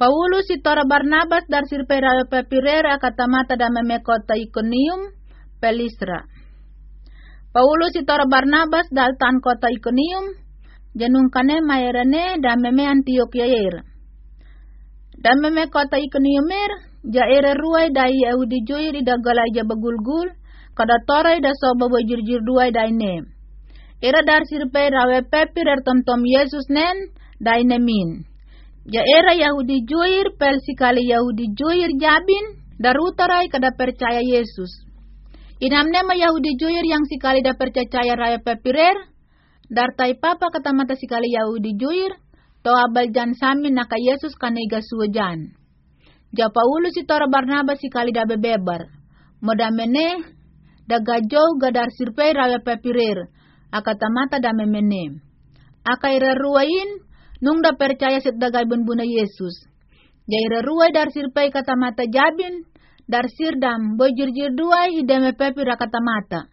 Paulus itora Barnabas dar sirpera pepirera katamata da memekota Iconium pelisra. Paulus itora Barnabas dal tan kota Iconium janung kane mayerane da meme Antioquia yer. Da meme kota Iconium er ja era ruai da Yahudi joir ida galai ja bagulgul kada torai da soba bojirjir duai da ine. Era dar sirpera we pepir er tom tom Yesus nen da ine min. Ja era Yahudi juir pel sikali Yahudi juir jabin darutarai kada percaya Yesus. Inam nema Yahudi juir yang sikali da percaya raya pepirer, dartai papa kata mata sikali Yahudi juir, to abal jan samin naka Yesus kanega suwajan. Ja Paulus itora Barnabas sikali da bebebar, modamene da gajau gadar sirpei raya pepirer, akata mata da memene. Akaira ruain nung da percaya sit dagay bunbuna Yesus. Jaira ruay dar sirpay kata mata jabin, dar sirdam, boy jirjir duay ideme pepi ra kata mata.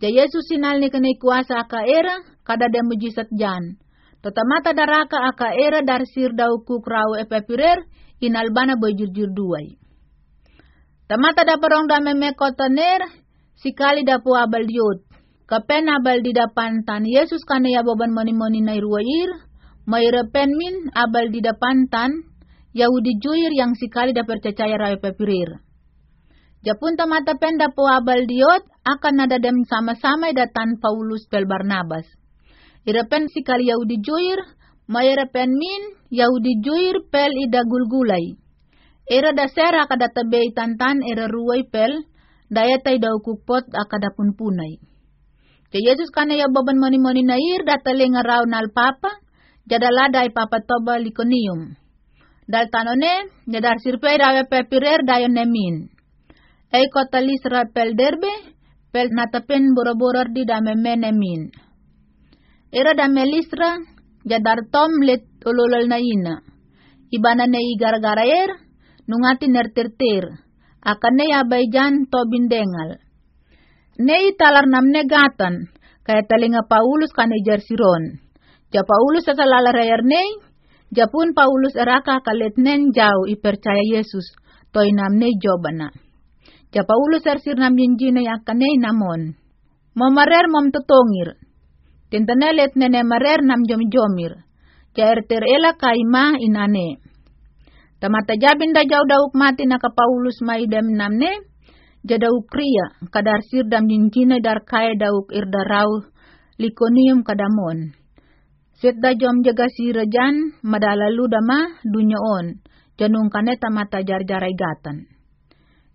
Ja Yesus sinal ni kanay kuasa aka era, kada dem mujisat jan. Tota mata daraka aka era dar sir daw kukraw e pepirer, inalbana boy jirjir duay. Tamata da parong da meme kotaner, sikali da po abal diot. Kapen abal di dapan tan Yesus kanaya boban moni-moni na Mayra penmin abal di depan tan Yahudi juir yang sekali dapat percaya raya pepirir. Japun mata penda po abal diot akan nada dem sama-sama datan Paulus pel Barnabas. Irapen sikali Yahudi juir, mayra penmin Yahudi juir pel ida gulgulay. Era dasera kada tabei tantan era ruway pel, daya tay daw kukpot akada punpunay. Kaya Yesus kana ya baban mani-mani nair datalinga raw nal papa, jadalada ipapatoba likonium. Dal tanone, jadar sirpei rawe pepirer dayon nemin. Ei kota lisra pel derbe, pel natapen boroboror di dame menemin. Era dame lisra, jadar tom let ululol na ina. Ibana ne igar er, nungati nertirtir. Akan ne abay jan to bindengal. Ne talar nam negatan, kaya talinga Paulus kane jersiron Ja Paulus sa salalareer nei, japun Paulus eraka kaletnen jau ipercaya Yesus, toy nam nei jobana. Ja Paulus ersir nam yinjina yakanei namon. Mamarer mom tutongir. Tintanelet nene marer nam jom jomir. Ja erter ela kaima inane. Tamata jabin da jau dauk mati naka Paulus maidem namne, jada ukria kadar sir dam yinjina dar kaya dauk irdarau likonium kadamon. Setda jom jaga si rejan madalalu dama dunya on, janung kaneta mata jar-jarai gatan.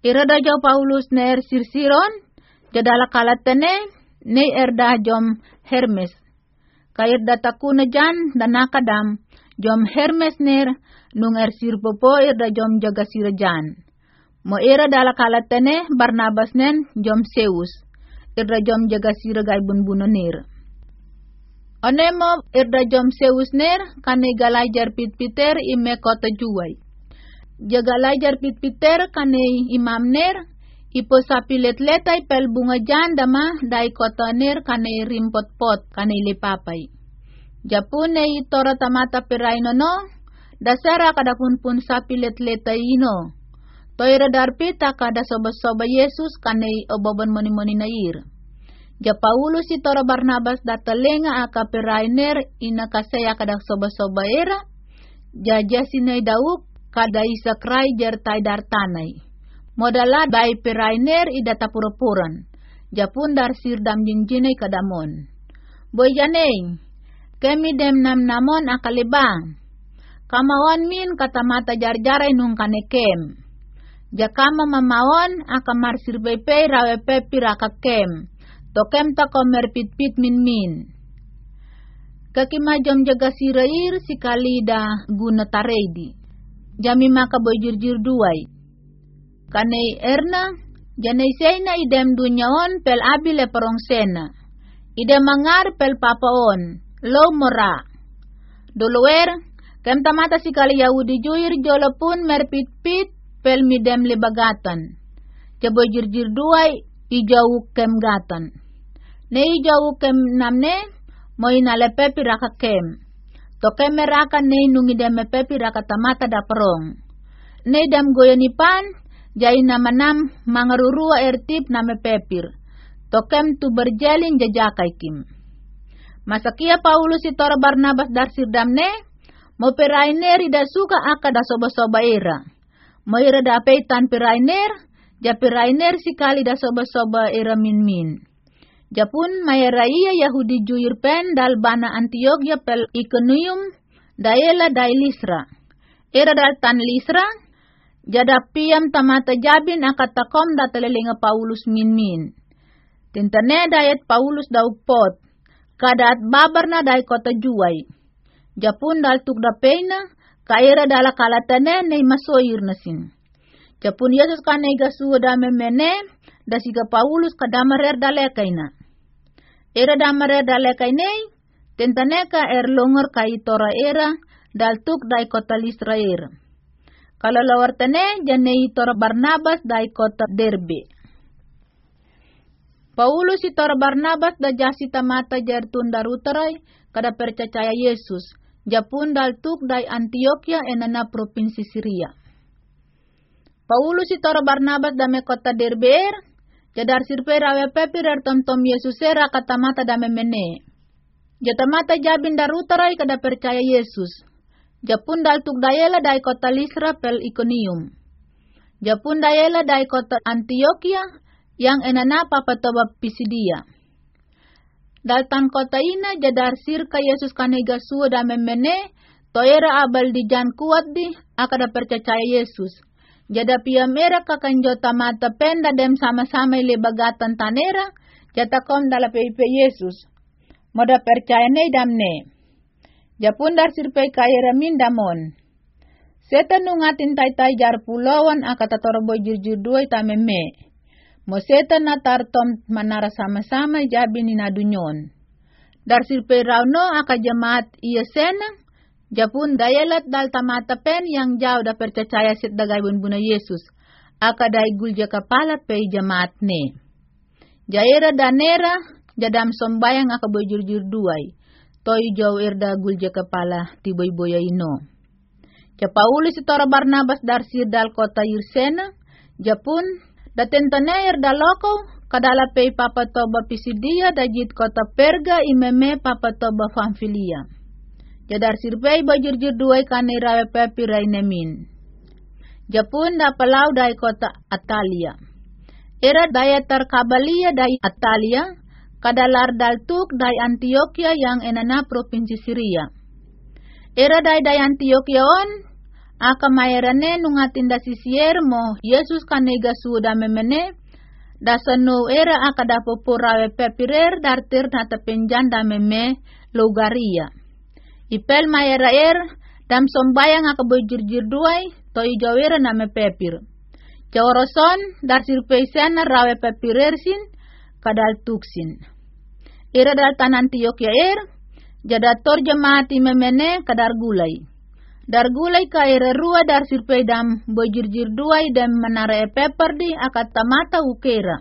Irada jau Paulus ner sirsiron, jadala kalatene, ne erda jom Hermes. Kair datakuna jan danakadam, jom Hermes ner, nung er sirpopo irda jom jaga sirajan. Mo era dala kalatene Barnabas nen jom Zeus, irda jom jaga siragai bun ner. Onemo irda jom seusner kane galajar pitpiter ime kota juwai. Pitpiter kane imamner ipo sapilet letai pel bunga jandama dai kota ner kane rimpot pot kane lipapai. Japune itora tamata peraino no, dasara kadapun pun sapilet letai ino. Toira darpita kada soba-soba Yesus kane oboban moni-moni nair. Ja Paulus toro Barnabas datalenga aka perainer ina kasaya kada soba-soba era. Ja jasinay dauk kada isa krai jertai dartanay. Modala dai perainer ida tapuropuran. Japun dar sirdam jinjinay kadamon. Boy janeng, kemi dem nam namon akalibang. Kamawan min katamata jarjaray nung kanekem. Jakama sirbepe rawe pepi raka kem Tokem ta komer pit-pit min min. Kakimajam jaga sirair si kalida guna taredi. Jami maka boy jir duai. Kanei erna, janai seina idem dunyaon pel abile sena. Idem mangar pel papaon, lo mora. Duluer, kem tamata si kali Yahudi juir jolo pun merpit-pit pel midem lebagatan. Jir duai, ijau kem gatan. Nei jau kem namne moi na lepe piraka kem. Toke meraka nei nungi dame pepi raka tamata da perong. Nei dam goyonipan, jai nama nam mangarurua ertip name pepir. Tokem tu berjelin jajakai kim. Masakia Paulus itora Barnabas dar sirdamne, mo perainer ida suka aka da soba-soba era. Mo ira da peitan perainer, ja perainer sikali da soba-soba era min-min. Japun mayaraiya Yahudi juir pen dal bana Antioquia pel Iconium daela dai Lisra. Era dal tan Lisra, jada piam tamata jabin akatakom da telelinga Paulus min min. Tintane dayat Paulus dau pot, kadaat babar na dai kota juai. Japun dal tuk da peina, kaira dala kalatane nei masoir nasin. Japun Yesus kanega suwa da memene, da siga Paulus kadamarer dalekaina. Era damarer dalekaina, tentaneka er longor kai tora era, dal tuk dai kota Lisra era. Kalau lawar tene jane tora Barnabas dai kota Derbe. Paulus itora Barnabas da jasi tamata jertun darutarai kada percaya Yesus. Japun dal tuk dai Antioquia enana provinsi Syria. Paulus itora Barnabas dame kota Derbe jadar sirpe rawe pepirer tom tom Yesus era kata mata dame mene. Jata mata jabin darutarai kada percaya Yesus. Japun dal tuk dayela dai kota Lisra pel Iconium. Japun dayela dai kota Antioquia yang enana papatoba Pisidia. Daltan kota ina jadar sirka Yesus kanega suwa da memene toera abal di jan kuat di akada percaya Yesus. Jada pia mera kakanjota mata penda dem sama-sama ile bagatan tanera jata kom dala PIP Yesus. Moda percaya ne damne. Japun dar sirpe kaya min damon. Setan nungatin tai-tai jar pulauan akata torobo jujur dua tameme. Mo setan na tartom manara sama-sama jabi ni nadunyon. Dar sirpe rauno aka jemaat iya senang. Japun dayalat dal tamata pen yang jauh da percaya sit dagay buna Yesus. Aka day gulja kapalat pe jemaat ne. Jaira danera jadam sombayang aka bojur-jur duay toy jaw erda gulja kepala tiboy boya ino. Ja Paulus itora Barnabas dar dal kota Yursena, Japun, daten taneer daloko, kadala pay papatoba pisidia dajit kota Perga imeme papatoba Pamfilia. Jadar sirpay bajurjur duay kanirawe pepi rainemin. Japun da palau dai kota Atalia. Era daya terkabalia dai Atalia, kadalar daltuk dai Antioquia yang enana provinsi Syria. Era dai dai Antioquia on, aka mayarane nungatin da sisier mo Yesus kanega suda memene, da sanu era aka da popurawe pepirer dartir nata penjan da meme logaria. Ipel mayara er, dam sombayang bojurjur duai, toi jawera name pepir. Jawarason, dar sirpeisena rawe pepirer sin, kadal tuksin. Ira dal tanan Antioquia er, jadator jemaati memene kadar gulai. Dar gulai ka ira rua dar sirpei dam bojirjir duai dan menara e pepper di akat tamata ukera.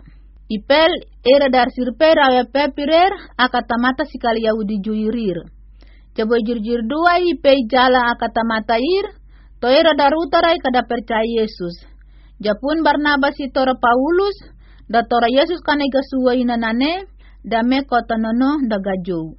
Ipel era dar sirpei rawe pepirer akat tamata sikali Yahudi juyurir. Jabo jirjir duai ipei jala akat tamata ir, to era dar utarai kada percaya Yesus. Japun Barnabas itora Paulus, da tora Yesus kanega suwa inanane, dame kota nono dagajou.